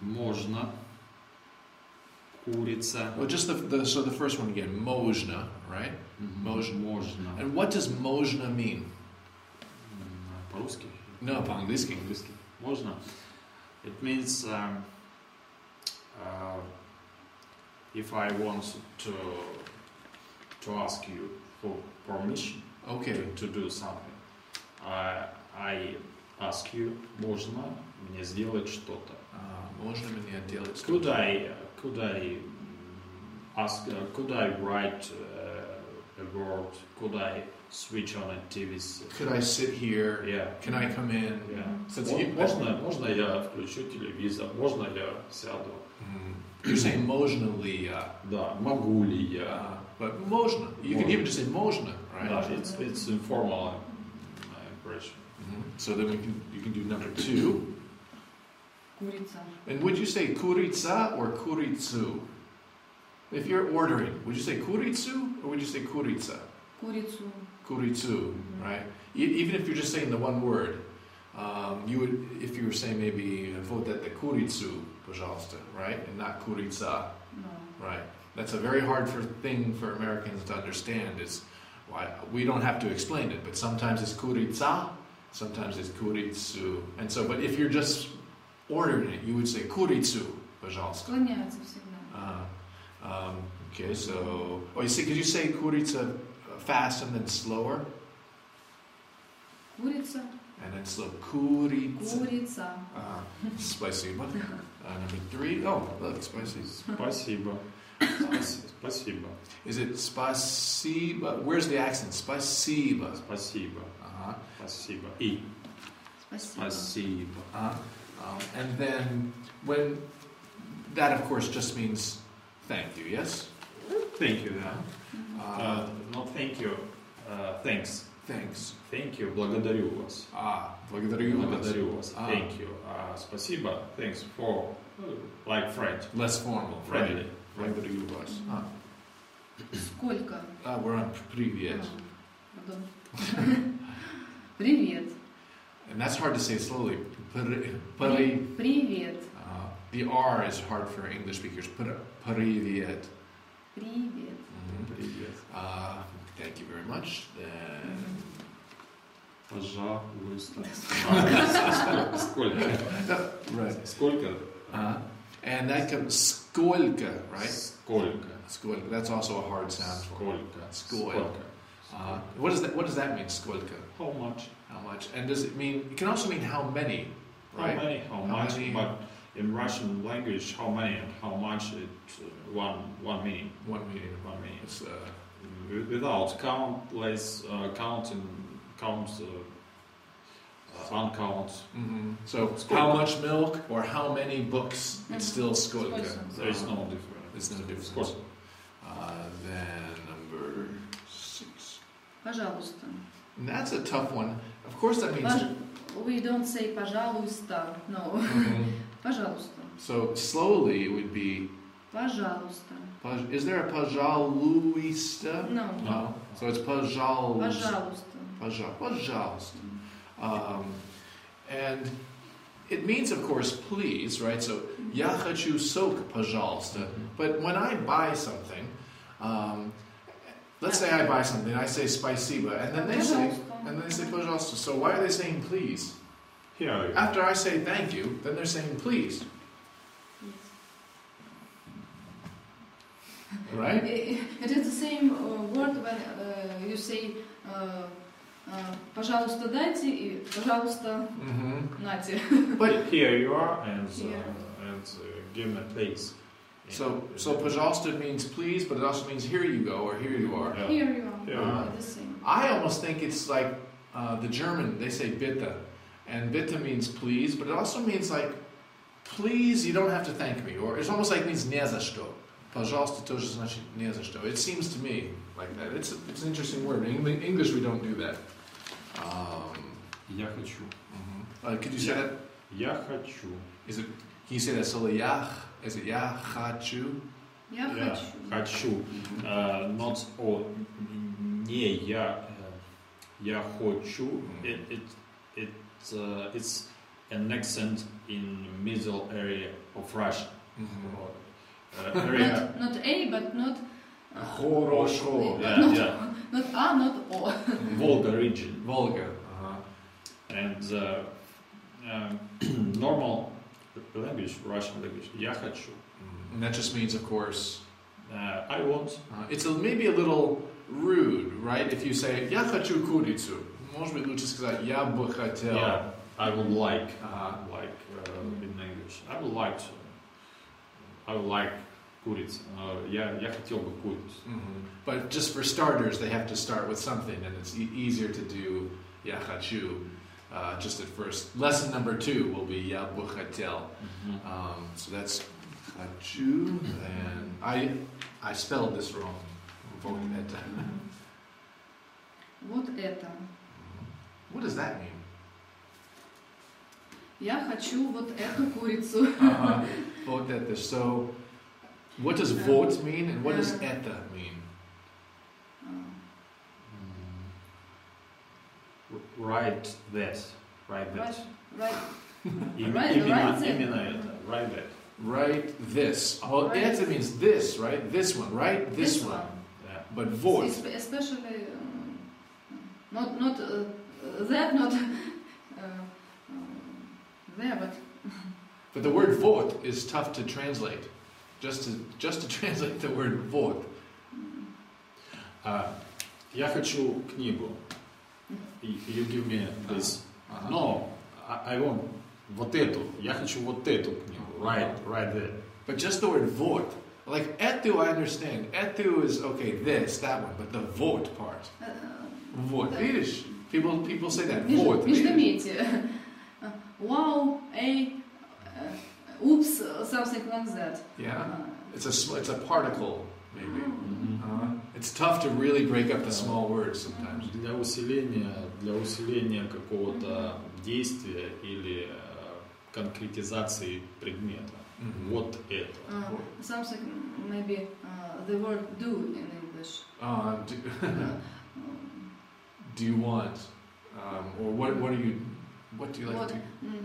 Можно. Курица. Well, just the, the so the first one again, mojna, right? Можно. Можно. And what does mojna mean? М, По-русски? No, по-английски. По-английски. Можно. It means um, uh, if I want to to ask you for permission Okay. to do something, I, I ask you, можно мне сделать что-то? Uh, можно мне делать Could I could I mm, ask? Uh, could I write uh, a word? Could I switch on a TV? set? Could I sit here? Yeah. Can I come in? Yeah. So it's Мо- you- Можно, можно я включу телевизор? Можно я сяду? Mm. You're saying можно ли я? Да. Могу ли я? Uh, but можно. You can Можно. even just say можно, right? Да, it's it's informal uh, impression. Mhm. So then we can you can do number two. Курица. And would you say kuritsa or kuritsu? If you're ordering, would you say kuritsu or would you say kuritsa? Курицу. Kuritsu, right? E- even if you're just saying the one word, um, you would, if you were saying maybe вот это kuritsu, пожалуйста, right? And not kuritsa, No. right? That's a very hard for thing for Americans to understand is why we don't have to explain it, but sometimes it's kuritsa, sometimes it's kuritsu. And so, but if you're just ordering it, you would say kuritsu, пожалуйста. Склоняется всегда. Uh, um, okay, so oh, you see, could you say kuritsa uh, fast and then slower, Курица. and then slow kuritsa. Курица. Uh, спасибо. Uh, number three. Oh, look, spicy. Спасибо. Спас- Спасибо. Is it spasiba? Where's the accent? Spasiba. Спасибо. Uh-huh. Спасибо. И. Спасибо. Спасибо. Uh-huh. Um, and then when that, of course, just means thank you. Yes. Thank you. Да. Мгм. Uh, Uh, no, thank you. Uh, thanks. thanks. Thank you. Благодарю вас. Ah, благодарю вас. Благодарю вас. А. Thank you. Uh, спасибо. Thanks for uh, like French. Less formal. Friendly. Right. Благодарю вас. Ah. Сколько? Ah, we're on привет. А, пардон. Привет. And that's hard to say slowly. При- при- Привет. uh, the R is hard for English speakers. Pri- Привет. Привет. Mhm. Привет. Uh, thank you very much. Then, Пожалуйста. А, Сколько? right. Сколько? Uh, and that comes сколько, right? Сколько? Сколько. That's also a hard sound for. Сколько? Сколько. Uh, what does that? What does that mean? Сколько. How much? How much? And does it mean? It can also mean how many, right? How many? How, How much? many? But in Russian language, how many and how much? It uh, one one meaning. One meaning. One meaning. It's, uh, Wi- Without countless uh, counting counts. Uh, uh, uncount. mhm. So Сколько. how much milk or how many books? It's Mhm. still сколько. Сколько. There is no difference. There's no difference. Сколько? Uh, then number six. Пожалуйста. And that's a tough one. Of course, that means. Пож- We don't say пожалуйста. No. Mhm. Пожалуйста. So slowly it would be. Пожалуйста. пож- Is there a пожалуйста? No. No. So it's пожалуйста. Пожалуйста. Пожа- Пожалуйста. Um, and it means, of course, please, right? So, я хочу сок, пожалуйста. But when I buy something, um, let's say I buy something, I say спасибо, and then they say, Пожалуйста. and then they say пожалуйста. So why are they saying please? Here. After I say thank you, then they're saying please, right? It it is the same uh, word when uh, you say uh, uh, пожалуйста дайте и пожалуйста hmm нате. But here you are and uh, Here. and uh, give me place. so, so пожалуйста means please, but it also means here you go or here you are. Yeah. Here you are. Here you are. The same. I almost think it's like uh, the German, they say bitte. And bitte means please, but it also means like, please, you don't have to thank me. Or it's almost like it means не за что. Пожалуйста тоже значит не за что. It seems to me like that. It's, it's an interesting word. In Engli- English, we don't do that. Um, Я хочу. mhm. uh, could you say Yeah. that? Я хочу. Is it, can you say that slowly? Я, is it я хочу? Я Я хочу. хочу. Uh, not о не я uh, я хочу. It it it uh, it's an accent in middle area of Russia. Mhm. Uh, area. Not, not A, but not. uh, Хорошо. Yeah, not, yeah. not A, not O. Volga region. Volga. Uh-huh. And uh, um, normal language, Russian language, я хочу. Mhm. And that just means, of course, Uh, I want. uh, it's a, maybe a little rude, right? If you say «я хочу курицу», может быть, лучше сказать «я бы хотел». Yeah, I would like. Uh-huh. Like uh, in English. I would like to. I would like курица. Uh, я, я хотел бы курицу. Mhm. But just for starters, they have to start with something, and it's e- easier to do «я хочу» uh, just at first. Lesson number two will be «я бы хотел». Um, so that's хочу, and I I spelled this wrong. Вот это. Вот это. What does that mean? Я хочу вот эту курицу. Uh-huh. Вот это. So, what does вот mean, and what does Uh. это mean? Write that. Write that. Right, right. Им- Right, именно, right that. именно это. Write that. Write this. Well, Right. это means this, right? This one, right? This, one. Yeah. But вот. Espe- Especially, um, not not uh, that, not uh, um, there, but But the word вот is tough to translate. Just to just to translate the word вот. mm, А, я хочу книгу. Y- You give me this. Uh-huh. No, I, I want вот эту. Я хочу вот эту книгу. Right, right there. But just the word вот. Like эту I understand. Эту is okay, this, that one, but the вот part. uh, Вот. Да. Видишь? People people say that. меж- Вот. видишь? междометие. Uh, Wow, a, uh, oops, something like that. Yeah. Uh, It's a sm- it's a particle maybe. mm, Uh-huh. It's tough to really break up the small words sometimes. Для усиления, для усиления какого-то действия или э, конкретизации предмета. Mhm. Вот это. uh, something maybe uh, the word do in English. Uh, do, Uh, um, do you want? Um, or what what do you what do you like What? to mm.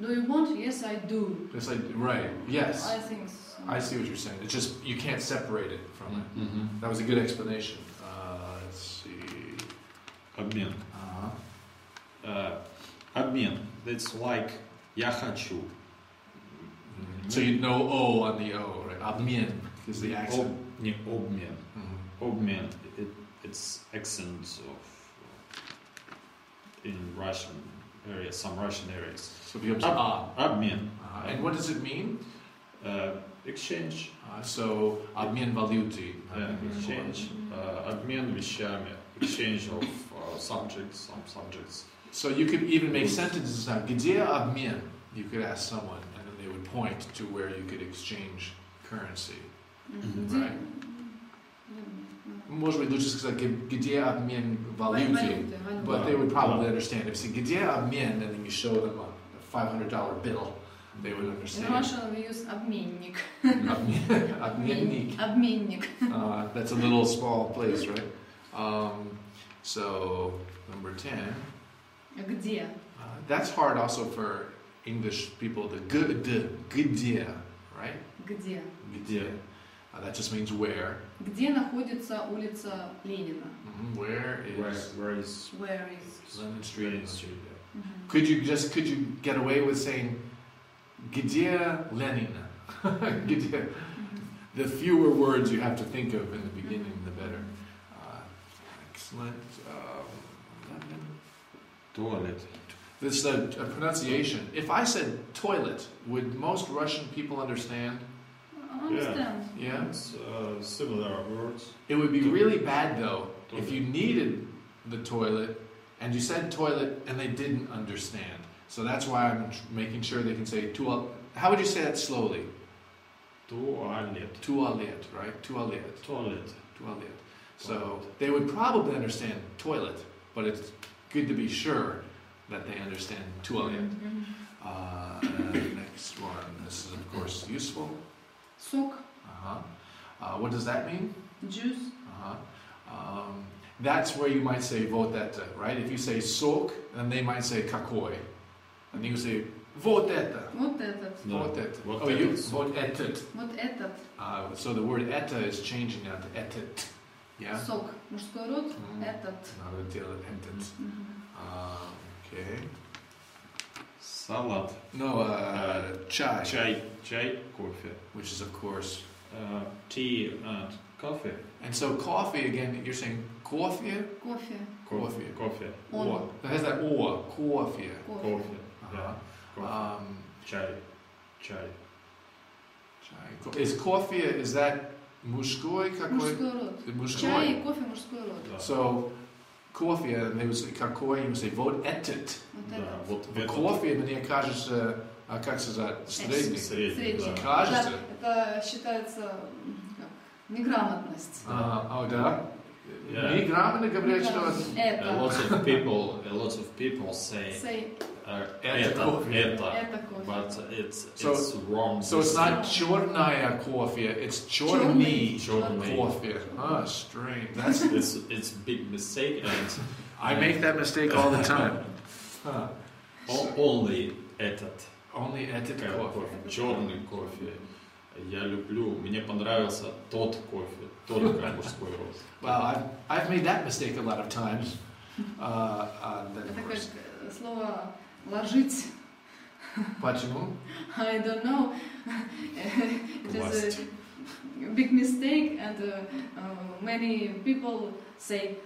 Uh, do you want? Yes, I do. It's like right, yes. I think so. I see what you're saying. It's just you can't separate it from it. Мгм. That was a good explanation. Uh, let's see. Обмен. Uh-huh. Э, Обмен. That's like я хочу. Mm-hmm. So you know O on the O, right? Обмен is the accent. Об- не обмен. Mhm. Obmen, it, it's accent of in Russian areas, some Russian areas. So it becomes Ob- ah. Обмен, Uh, and what does it mean? uh, exchange, Uh, so обмен валюты. uh, exchange, uh, обмен вещами, exchange of uh, subjects, some subjects. So you could even make sentences now. Где обмен? You could ask someone, and then they would point to where you could exchange currency. Mm, Mhm. где- Right. Mm, Может быть, лучше сказать, «Г- где обмен mm. валюты? Валюты, валюты. But they would probably understand. If you say, где обмен, and then you show them a $500 bill, they would In understand. Russian we use обменник. Обмен- Обменник. Обменник. Uh, that's a little small place, right? Um, so, number 10. Где? Uh, that's hard also for English people. The good, the где, right? Где? Где. Uh, that just means where. Где находится улица Ленина? Mhm, Where Where, is where is Where is? Lenin Street? Lenin Street? Mhm. Could you just could you get away with saying где Lenin? где. Mhm. The fewer words you have to think of in the beginning, the better. Uh, excellent. Um, Lenin. Туалет. This uh, a pronunciation. If I said toilet, would most Russian people understand? Hamstem. Yeah. It's uh, similar words. It would be really bad though if you needed the toilet and you said toilet and they didn't understand. So that's why I'm making sure they can say toilet. How would you say that slowly? Toilet. Toilet, right? Toilet. Toilet. Toilet. So they would probably understand toilet, but it's good to be sure that they understand toilet. Mm-hmm. Uh, next one. This is of course useful. Сок, Uh-huh. Uh, what does that mean? juice. Uh-huh. Um, that's where you might say вот это, right? If you say sok, then they might say какой. And you say, вот это. Вот этот. Да. Вот это. Вот oh, you, этот. вот этот. Вот этот. Uh, so the word это is changing now to etet. Yeah? Сок. Мужской род. Мгм. Этот. Надо делать etet. Мгм. Uh, okay. Салат. No, uh, chai, Чай. Чай. Кофе. which is of course. Uh, tea and coffee. And so coffee again. You're saying coffee. Кофе. Coffee. Coffee. Он. Or it has that or coffee. Кофе. Кофе. Uh-huh. Yeah. Coffee. Um, Чай. Чай. chai. Is coffee? Is that мужской какой? Мужской род. Мужской. Чай и кофе мужской род. Да. So coffee, and they would say какой, you would say вот этот. Вот Да, вот этот Кофе, мне кажется, а как сказать, средний. средний, Средний. да. Кажется. Да, это считается как, неграмотность. А, о, да? Yeah. Неграмотно говорят, что A Это. lot of people, a lot of people say Say, uh, Это это, кофе. это, это кофе. but it's So- it's wrong. So it's not черная кофе, it's черный Черный. кофе. Ah, strange. That's it's it's big mistake and I make that mistake all the time. Huh. o- only этот Only этот как кофе. кофе, черный кофе. Я люблю, мне понравился тот кофе, тот как мужской род. Well, I've, I've made that mistake a lot of times. Uh, uh, then of Это как course. э, слово ложить. Почему? I don't know. it is Класть. a big mistake, and uh, uh, many people say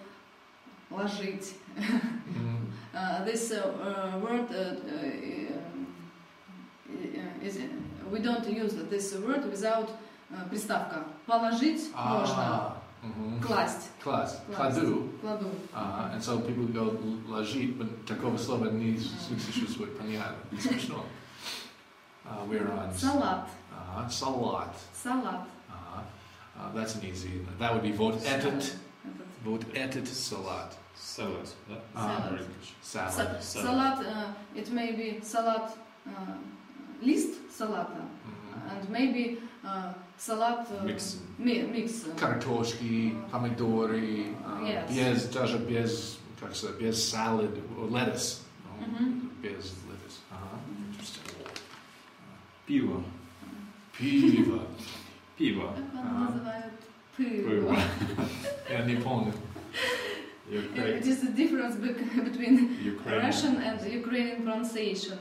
ложить. Mm. Uh, this uh, uh, word uh, uh, is we don't use this word without uh, приставка. Положить можно. Ah. mhm. Класть. Класс. Класть. Кладу. Кладу. Uh, and so people go ложить, but такого слова не существует, понятно. Не смешно. Uh, we're on Салат. uh, салат. Салат. Uh, uh, that's an easy. That would be вот этот. Этот. Вот этот салат. Salad, да? Ah. Or English. Salad. Sa- Salad. Salad. Uh, it may be salad. Uh, list салата. Mhm. And maybe uh, salad. Uh, Mix. mi- mix. uh, Картошки, помидоры, uh, Yes. без, даже без, как сказать, без салат, lettuce. No, Мгм. Без lettuce. Ага. Interesting. Пиво. Пиво. Пиво. Как Ага. оно называют? Пиво. Пиво. Я не помню. It is the difference bec- between Ukrainian. Russian and Ukrainian pronunciation.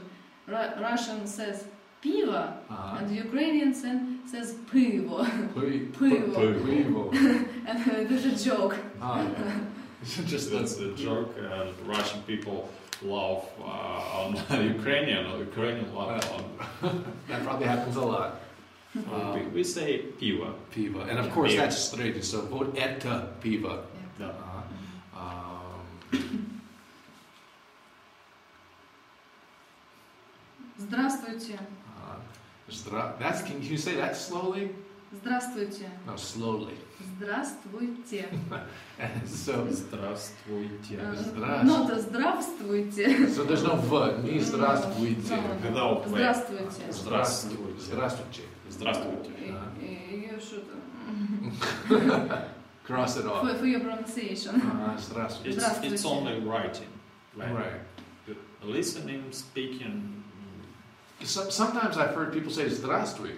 Ru- Russian says pivo, Ага. and Ukrainian sen- says pivo. Пи- Пиво. Пиво. and uh, there's a joke. Ah, yeah. Just That's the, a joke. Uh, Russian people love uh, on Ukrainian, or Ukrainian love on. that probably happens a lot. Uh, we, we say пиво. Piva. And of course, Beer. that's straight. So, вот это пиво. Да. Uh, um, Здравствуйте. Uh, здра- that's, can you say that slowly? Здравствуйте. No, slowly. Здравствуйте. So, Здравствуйте. Uh, Здравствуйте. Not здравствуйте. so there's no v. Не здравствуйте. No. Здравствуйте. Здравствуйте. Здравствуйте. Здравствуйте. You should Cross it off. for, for your pronunciation. Uh, здравствуйте. It's, it's only writing. Right. Right. Listening, speaking. So, sometimes I've heard people say здравствуй.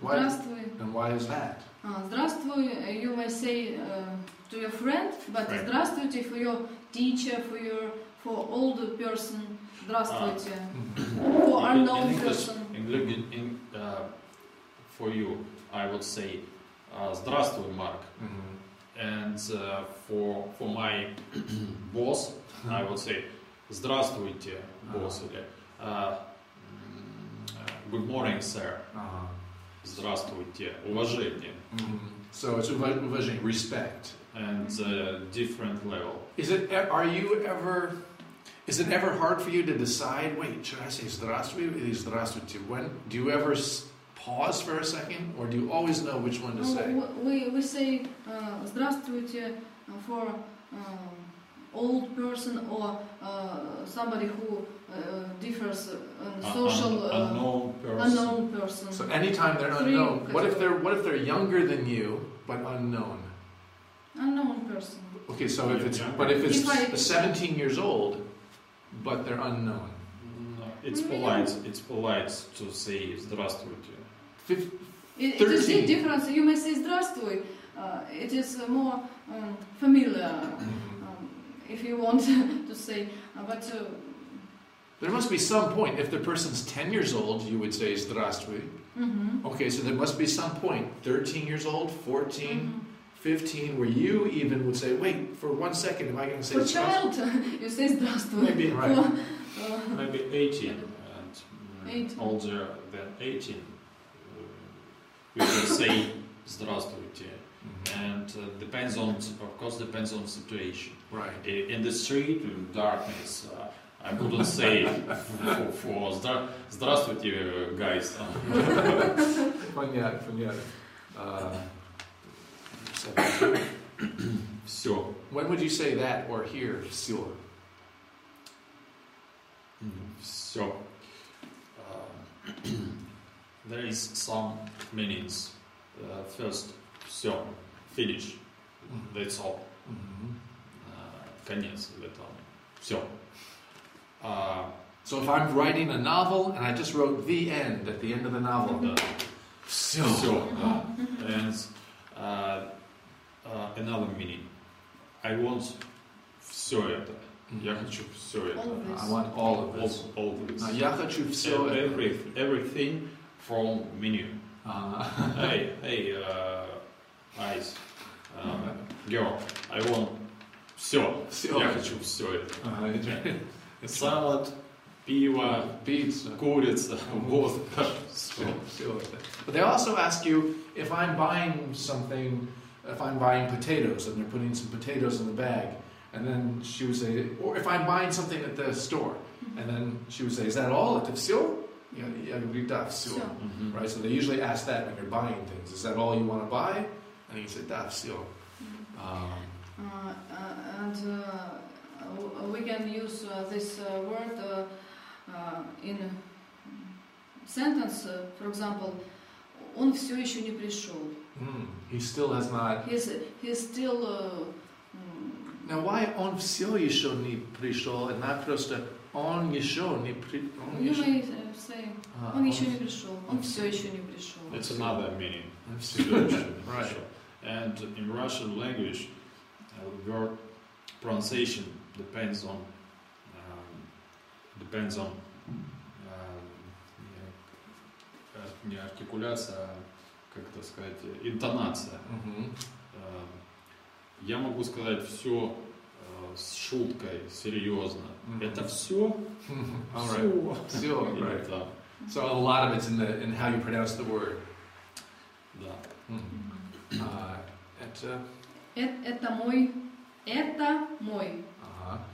Why, Здравствуй. and why is that? А, Здравствуй, you may say uh, to your friend, but Right. здравствуйте for your teacher, for your for older person. Здравствуйте. For In- in unknown English- person. In, in, in, uh, for you, I would say uh, Здравствуй, Mark. Mhm. And uh, for for my boss, I would say Здравствуйте, boss. Или, uh, mm, uh, good morning, sir. Uh-huh. Здравствуйте, уважение. Mhm. So it's uva- уважение, respect. And uh, different level. Is it? e- Are you ever? Is it ever hard for you to decide? Wait, should I say здравствуй or здравствуйте? When do you ever s- pause for a second, or do you always know which one to Ну, say? w- we, we say uh, здравствуйте uh, for um, old person or uh, somebody who uh, differs uh, Un- social un- uh, unknown person. unknown person. So anytime they're Three unknown. What if categories. they're What if they're younger than you but unknown? unknown person. Okay, so if it's Yeah. but if it's If I- 17 years old, but they're unknown. No, it's polite. It's polite to say "здравствуйте." Fif- It, it is 13. different. You may say "здравствуй." Uh, it is uh, more um, familiar Mhm. um, if you want to say. Uh, but uh, There must be some point. If the person's 10 years old, you would say здравствуй. mhm, Okay, so there must be some point. 13 years old, 14, mhm. 15, where you even would say, wait, for one second, am I going to say for здравствуй? child, you say "здравствуй." Maybe, right. For, uh, Maybe 18 and mm, 18. older than 18. uh, We can say "здравствуйте," Mhm. and uh, depends on, of course, depends on situation. Right. I- In the street, in darkness, uh, I wouldn't say for, for "здра- "здравствуйте, guys." Понятно, понятно. Uh, Все. when would you say that or here? Все. Все. there is some meanings. Uh, first, все, finish. That's all. Mhm. Uh, конец в этом. Все. Uh, So if I'm writing a novel and I just wrote the end at the end of the novel, да. все. Все, да. And uh, uh, another meaning. I want все это. Я хочу все это. all I this. want all of All, this. all this. А я хочу все это. Every, everything from menu. А, hey, hey, uh, eyes, uh, girl, I want все. Всё. Я хочу все это. ага, это- Салат, пиво, Pizza. курица, водка, все. Все, все это. But they also ask you if I'm buying something, if I'm buying potatoes and they're putting some potatoes in the bag, and then she would say, or if I'm buying something at the store, and then she would say, is that all? Это все? Yeah, yeah, говорит, да, все. Всё. Мгм. Right, so they usually ask that when you're buying things. Is that all you want to buy? And you say, да, все. Um, Uh, uh, and uh, w- we can use uh, this uh, word uh, uh, in sentence, uh, for example, он все еще не пришел. mm, he still has not. He's, he's still uh, mm, Now, why он все еще не пришел, and not просто он еще не при... он you еще- may uh, say, А, он еще не пришел, он все еще не пришел. It's another meaning. он всё- Right. And in Russian language, uh, word pronunciation depends on um, depends on um, не- артикуляция, а, как это сказать, интонация. Мгм. Э, Я могу сказать все с шуткой, серьезно. Мгм. Это все. Right. Все, right. Да. So a lot of it's in the in how you pronounce the word. да. Mm. Uh, это, Это, мой, это мой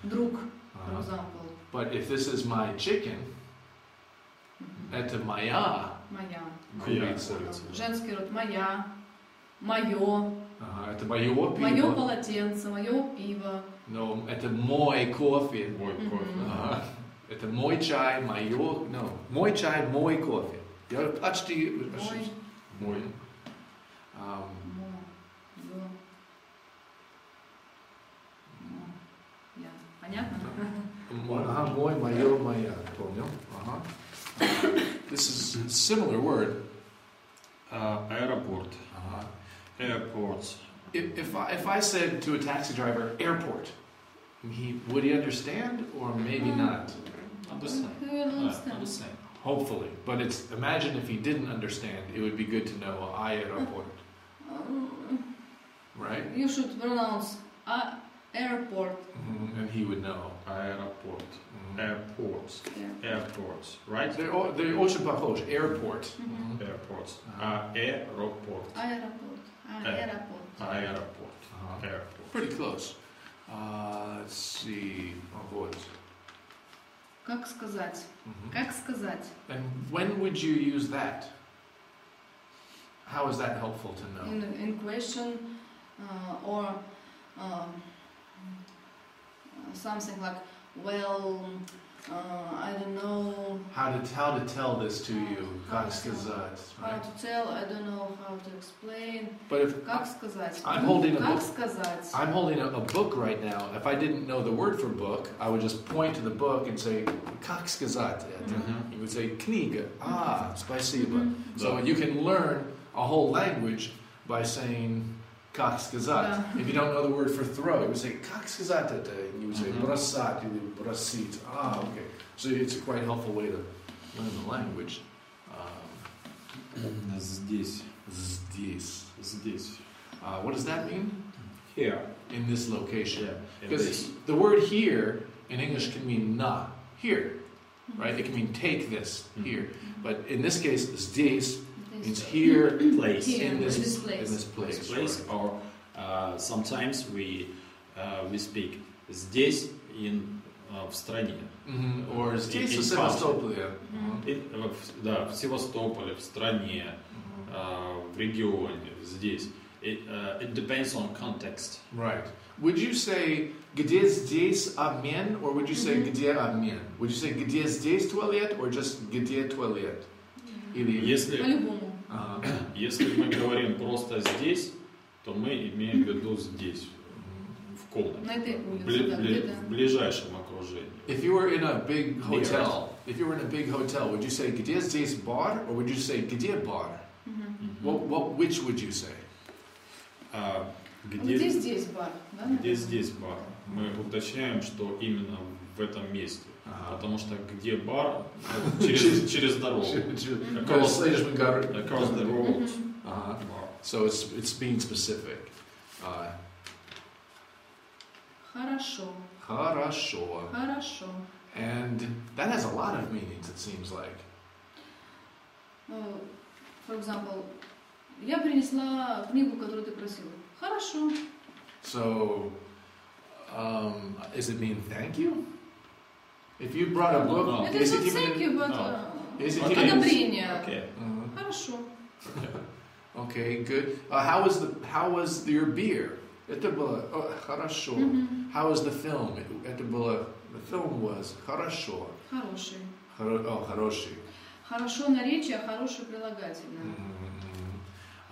друг, for example. But if this is my chicken, это моя. Моя. Курица. Женский род моя, мое, это мое пиво. мое полотенце, мое пиво. No, это мой кофе. Мой кофе. Это мой чай, мое... No, мой чай, мой кофе. Я почти... Мой, Мой. Um, Понятно? мой, ага, мой, мое, моя. Понял? Ага. This is a similar word. А, Аэропорт. Uh-huh. Airports. If, if, I, if I said to a taxi driver, airport, he, would he understand or maybe not? Understand. He will Ah, understand. understand. Hopefully. But it's imagine if he didn't understand, it would be good to know I airport, Um, right? You should pronounce uh, airport. And he would know. Аэропорт. Mhm. Airports. Yeah. Airports. Right? They're, all- they're очень похожи. Airport. Mhm. Airports. Ah. Аэропорт. Аэропорт. Аэропорт. Аэропорт. Uh-huh. Airport. Pretty close. Uh, let's see. Oh, вот. Как сказать? Mhm. Как сказать? And when would you use that? How is that helpful to know? In, in question uh, or um, something like, well, uh, I don't know How to how to tell this to you? Как сказать? how Right? to tell, I don't know how to explain. But if Как сказать? I'm Ну, holding a Как book. сказать? I'm holding a, a book right now. If I didn't know the word for book, I would just point to the book and say, как сказать это? Мгм. You would say, книга. Ah, спасибо. Мгм. So Да. you can learn a whole language by saying как сказать. Да. If you don't know the word for throw, you would say как сказать это? And you would say Mhm. бросать или бросить. Ah, okay. So it's a quite helpful way to learn the language. Um, Здесь. здесь. Здесь. Uh, what does that mean? Here. In this location. Yeah. in Because this. the word here in English can mean na, here, right? It can mean take this, Mhm. here. But in this case, здесь This means way. here, Place. Here. in this, this place. in this place. This place. right. Or uh, sometimes we uh, we speak здесь in uh, в стране. Mhm. Or In- здесь in в Севастополе. Мгм. In- э, в- да, в Севастополе, в стране, Mhm. uh, в регионе, здесь. It, uh, it depends on context. Right. Would you say где здесь обмен, or would you say Mhm. где обмен? Would you say где здесь туалет, or just где туалет? Или... Если, По-любому. Ага. если мы говорим просто здесь, то мы имеем в виду здесь, в комнате, На этой улице, бли- да, бли- где-то. в ближайшем окружении. If you were in a big hotel, if you were in a big hotel, would you say где здесь бар, or would you say где бар? What, what, which would you say? А Где где, здесь бар? Да, где здесь бар? Мы уточняем, что именно в этом месте. Потому что где бар, через, через дорогу. Гор- Across the road. Uh-huh. So it's it's being specific. Uh, Хорошо. хорошо. Хорошо. And that has a lot of meanings, it seems like. Ну, For example, я принесла книгу, которую ты просил. Хорошо. So, um, does it mean thank you? If you brought a book, No, no. Это is not it even- thank you, but No. uh, Is it Okay. even- одобрение. Okay. Mhm. Хорошо. Okay, good. Uh, how was the how was your beer? Это было oh, хорошо. Мгм. How was the film? Это было the film was хорошо. Хороший. Хоро- oh, хороший. Хорошо наречие, хорошее прилагательное. Mhm.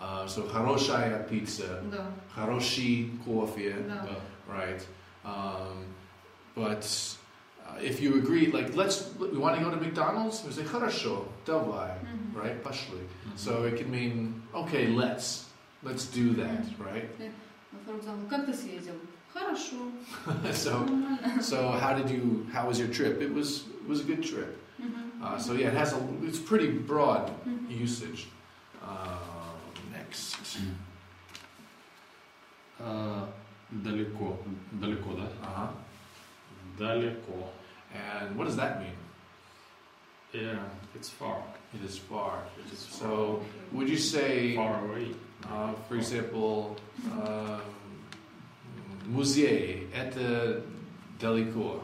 Uh, so хорошая пицца, Да, хороший кофе, да. Да. right? Um, but uh, if you agree, like let's we want to go to McDonald's, we say хорошо, давай, Мгм. right? Пошли. Мгм. So it can mean okay, let's let's do that, right? Ну, For example, как ты съездил? Хорошо. so Нормально. so how did you? How was your trip? It was it was a good trip. Мгм. Uh, so yeah, it has a it's pretty broad Мгм. usage. Uh, next. А, далеко. Далеко, да? Uh-huh. Далеко. And what does that mean? Yeah, it's far. It is far. It is far. So would you say, far away. uh, for example, um, музей это далеко?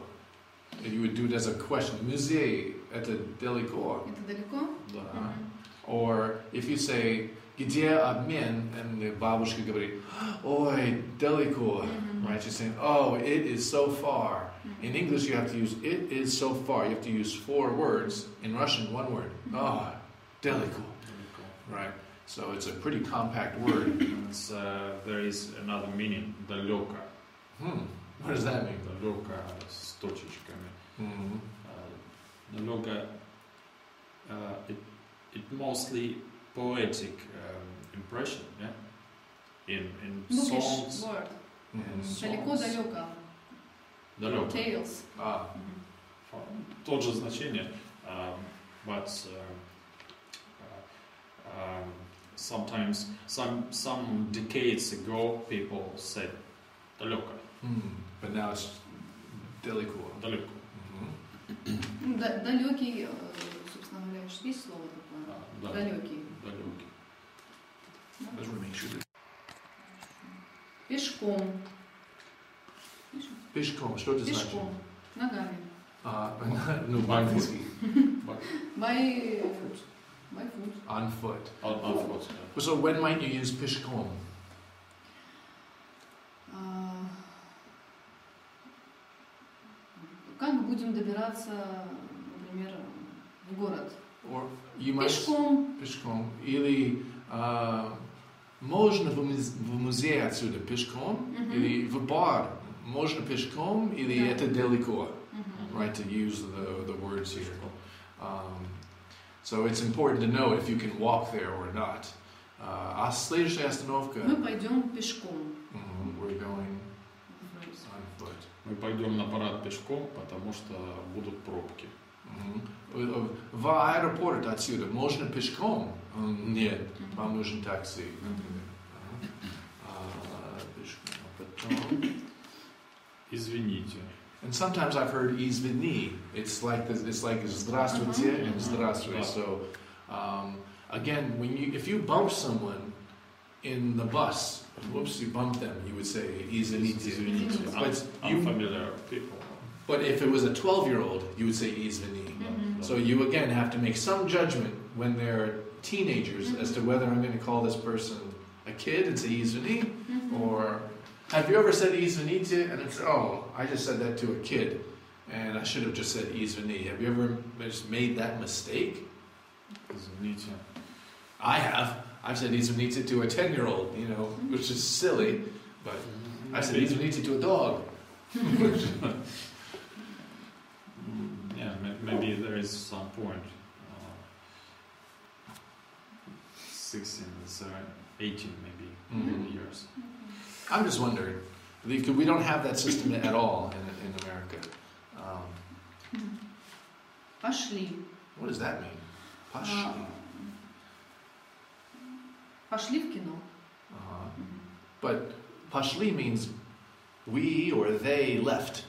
If you would do it as a question, музей это далеко? Это далеко? Да. Uh-huh. Мгм. Or if you say где обмен, and бабушка говорит, ой, далеко, Мгм. right? She's saying, oh, it is so far. Мгм. In English, you have to use it is so far. You have to use four words. In Russian, one word. Oh, далеко. Далеко. Right. So it's a pretty compact word. It's, uh, there is another meaning. Далеко. Hmm. What does that mean? Далеко с точечками. hmm Uh, Далеко. Uh, it, it mostly poetic um, impression, yeah. In in Bookish songs. word. hmm Далеко, далеко. Далеко. Tales. Ah. Мгм. Тот же значение, um, but uh, uh, sometimes some some decades ago people said далеко, Hmm. But now it's далеко. далеко. hmm Ну, да- Далекий, э, собственно говоря, есть слово такое. А, да, Далекий. далекий. Да. I just want to make sure. that- Пешком. Пешком. Что это значит? Пешком. Ногами. А, ну, по-английски. By foot. By foot. On foot. On, on foot, да. So when might you use пешком? А, Как будем добираться, например, в город. Or you might Пешком. пешком. Или а, можно в, муз- в музей отсюда пешком, Мгм. или в бар можно пешком, или Да. это далеко. Мгм. Right, to use the, the words here. Um, so it's important to know if you can walk there or not. Uh, а следующая остановка, Мы пойдем пешком. Mhm, we're going on foot. Мы пойдем на парад пешком, потому что будут пробки. Мгм. В аэропорт отсюда можно пешком? М, Нет, Мгм. вам нужен такси, например. А, пешком. А потом- Извините. And sometimes I've heard извини. It's like this, it's like здравствуйте Uh-huh. and здравствуй. Yeah. So um, again, when you if you bump someone in the bus, whoops, you bump them, you would say извините. Извините. But Un- you- Unfamiliar people. But if it was a 12-year-old, you would say извини. Мгм. So you again have to make some judgment when they're teenagers as to whether I'm going to call this person a kid and say извини Мгм. or have you ever said Izvanite? And it's, oh, I just said that to a kid, and I should have just said Izvani. Have you ever just made that mistake? Izvanite. I have. I've said Izvanite to a 10 year old, you know, which is silly, but I said Izvanite to a dog. yeah, maybe there is some point. Uh, 16, 17, 18 maybe, mm -hmm. maybe mm-hmm. years. I'm just wondering because we don't have that system at all in, in America. Um, Мгм. Пошли. what does that mean? А, Пошли. Пошли в кино. Uh-huh. Мгм. But pashli means we or they left.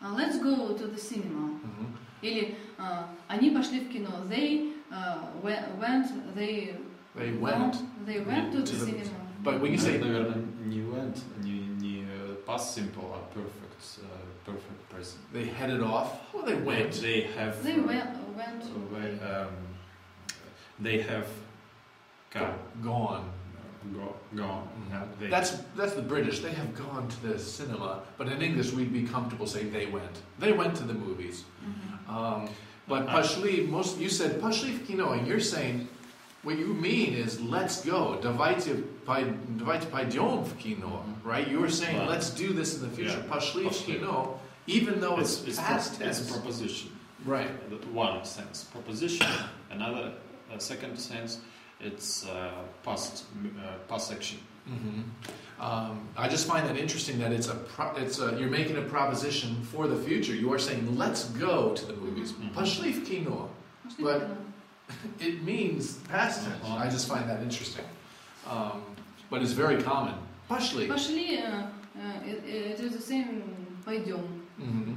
А, Let's go to the cinema. Mhm. Или а, они пошли в кино. They uh, we- went, they They went. They went to To the the- cinema. But when you say they a new end, new uh, past simple a perfect, uh, perfect present. They headed off. Oh, they went. They, have. They uh, went. went. Uh, away, um, they have. Gone. Gone. Go, gone. Mm-hmm. They, that's that's the British. They have gone to the cinema, but in English we'd be comfortable saying they went. They went to the movies. Mm-hmm. Um, but Pashli, most you said Pashli and You're saying what you mean is let's go. Давайте пой- давайте пойдем в кино, right? You were saying Right. let's do this in the future. Yeah. Пошли в Пошли. кино, even though it's, it's, it's, past pro- it's a tense. proposition. Right. That One sense proposition, another uh, second sense it's uh, past uh, past action. hmm Um, I just find that interesting that it's a pro- it's a, you're making a proposition for the future. You are saying let's go to the movies. Mhm. Пошли в кино. Пошли в But- кино. It means past tense. Uh-huh. I just find that interesting. Um, but it's very common. Пошли. Пошли, э, э, it, it is the same пойдем. hmm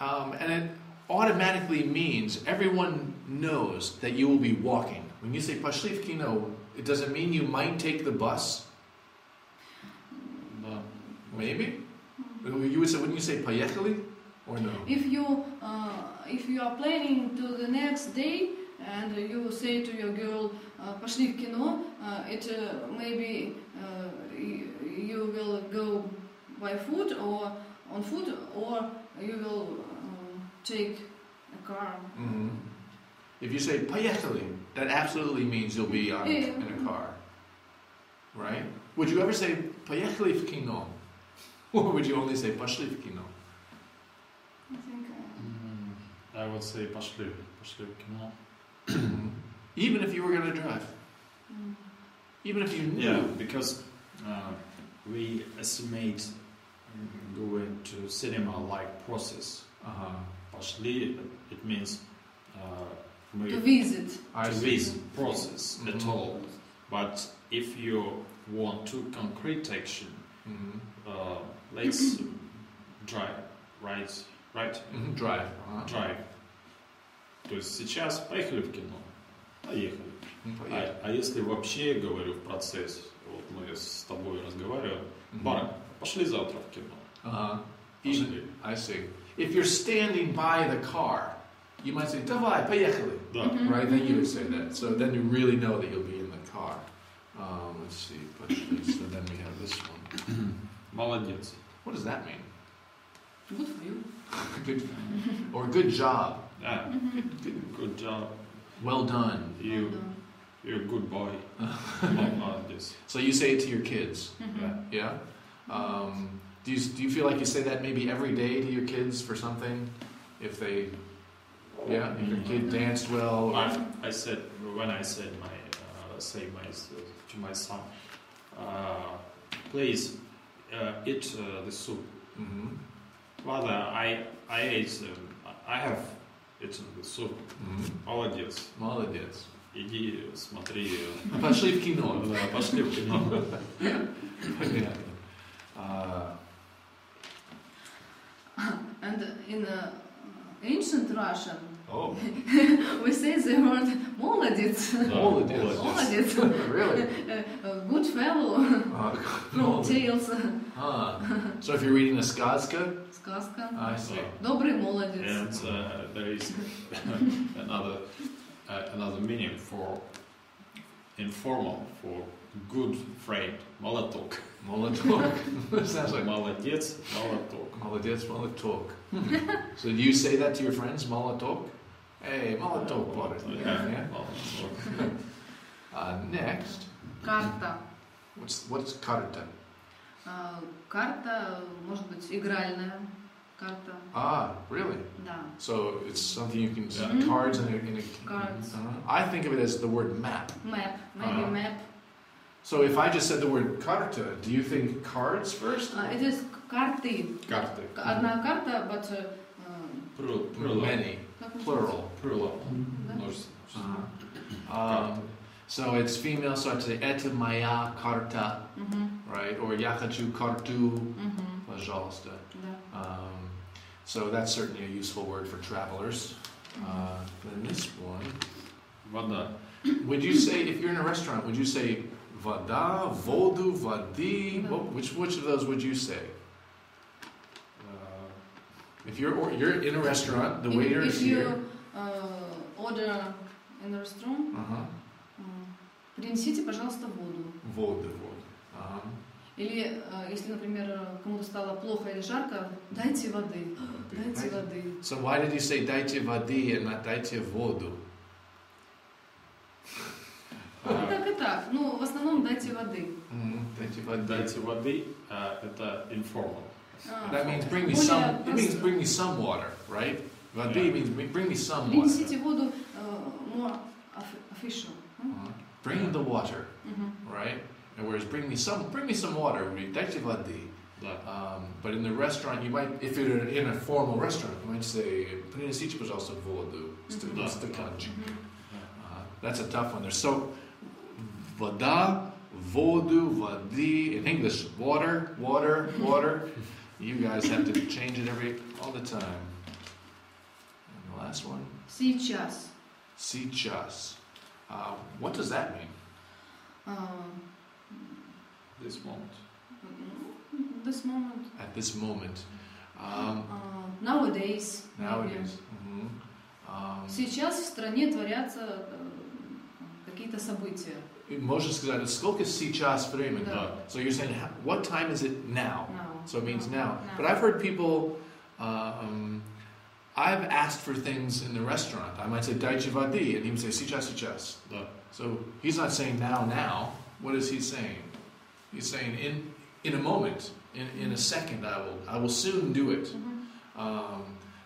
Um, and it automatically means everyone knows that you will be walking. When you say пошли в кино, it doesn't mean you might take the bus. Да. Maybe. You would say, wouldn't you say поехали? Or no? If you uh, if you are planning to the next day and you say to your girl uh, пошли в кино, uh, it uh, maybe uh, you, you will go by foot or on foot or you will um, take a car. hmm If you say поехали, that absolutely means you'll be on, Yeah. in a car. Right? Would you ever say поехали в кино? Or would you only say пошли в кино? I think. Uh, Mm, I would say пошли, пошли в кино. Even if you were going to drive. mm. Even if you knew. Yeah, because uh, we estimate mm, going to cinema like process. Uh-huh. Пошли, it means uh, мы to visit. I to see. visit process at Mhm. all. But if you want to concrete action, Mhm. uh, let's drive, right? Right? Mhm, Drive. Uh-huh. Drive. То есть сейчас поехали в кино, поехали. Mhm, А, поехали. а если вообще говорю в процесс, вот мы с тобой разговариваем, Mhm. Барак, пошли завтра в кино. Uh-huh. Пошли. I see. If you're standing by the car, you might say, давай, поехали. Да. Mhm. Right? Then you would say that. So then you really know that you'll be in the car. Um, let's see. пошли. So then we have this one. Молодец. What does that mean? Good for you. good, or good job. Yeah, Good, good job. well done. You, And, uh, you're a good boy. Like this. So you say it to your kids, mhm. Yeah. yeah? Um, do you do you feel like you say that maybe every day to your kids for something? If they, yeah, if your kid danced well, or, I, I said when I said my uh, say my to my son, uh, please uh, eat uh, the soup. Mhm, Father, I I ate. Uh, I have eaten the soup. mhm. Молодец. молодец. Иди смотри. э, Пошли в кино. Да, пошли в кино. Понятно. А, And in uh, ancient Russian, О, we say the word молодец. Да, Молодец. Молодец. really? Uh, good fellow. Uh, No, tales. Ah. So if you're reading a сказка, Сказка. I see. Добрый молодец. And uh, there is another uh, another meaning for informal for good friend. Молоток. Молоток. Sounds like Молодец, молоток. молодец, молоток. So do you say that to your friends, молоток? Hey, молоток, brother. Yeah, Yeah. молоток. Uh, next, Карта. what's what's карта? А, Карта, может быть, игральная карта. Ah, really? Да. So it's something you can Yeah. cards in a, in a Cards. Uh, I think of it as the word map. Map. Maybe Uh-huh. map. So if I just said the word карта, do you think cards first? Uh, it is карты. Карты. Одна карта, but uh, uh, Пру- Plural. Many, как он plural. Plural. Да. Множество. Um, so it's female, so I'd say это моя карта, Мгм, right? Or я хочу карту, мгм, пожалуйста. да. Um, so that's certainly a useful word for travelers. Uh, then this one, Вода. would you say if you're in a restaurant, would you say вода, воду, воды? Да. What, which which of those would you say? If you're or you're in a restaurant, the If- waiter if is you here. uh, order in the restaurant, Uh-huh. uh, принесите, пожалуйста, воду. Воду, воду. Uh-huh. Или, э, если, например, кому-то стало плохо или жарко, дайте воды, дайте воды. So why did you say дайте воды and not дайте воду? И так, и так. Ну, в основном дайте воды. Дайте воды. Дайте воды. uh, это informal. А, That means bring me Более some. It means просто. bring me some water, right? Воды Yeah. means bring me some water. Принесите воду э, more оф- official. м? Uh-huh. Bring the water, Мгм. right? And whereas bring me some, bring me some water. would be Дайте воды. Да. Um, but in the restaurant, you might, if you're in a formal restaurant, you might say, принесите, пожалуйста, воду. Ст- Mhm. Стаканчик. Мгм. Uh, that's a tough one. There's so вода, воду, воды. In English, water, water, water. you guys have to change it every all the time. And the last one, Сейчас. сейчас. Uh, what does that mean? А, This moment. м, This moment. At this moment. Um, А, Nowadays. maybe. nowadays. Mhm. Um, Сейчас в стране творятся э, какие-то события. можно сказать, сколько сейчас времени? Да. So you're saying, how- what time is it now? Now. So it means Now. now. But I've heard people, um, I've asked for things in the restaurant. I might say дайте воды, and he would say сейчас, сейчас. Да. So he's not saying now, now. What is he saying? He's saying in in a moment, in, in a second, I will I will soon do it. Мгм. Um,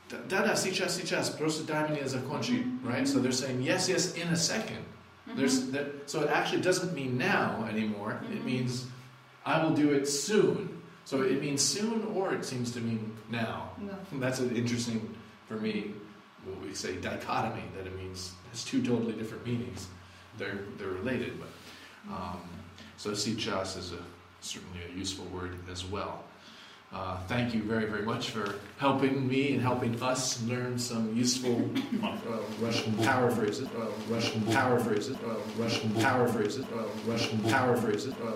да, да, да, сейчас, сейчас, просто дай мне закончить, right? So they're saying yes, yes, in a second. Мгм. There's that, so it actually doesn't mean now anymore. It Mhm. means I will do it soon. So it means soon, or it seems to mean now. No. That's an interesting, for me, what we say dichotomy. That it means has two totally different meanings. They're they're related, but mm-hmm. um, so sichas is a certainly a useful word as well. Uh, thank you very, very much for helping me and helping us learn some useful uh, Russian power phrases, uh, Russian power phrases, uh, Russian power phrases, uh, Russian power phrases. Uh,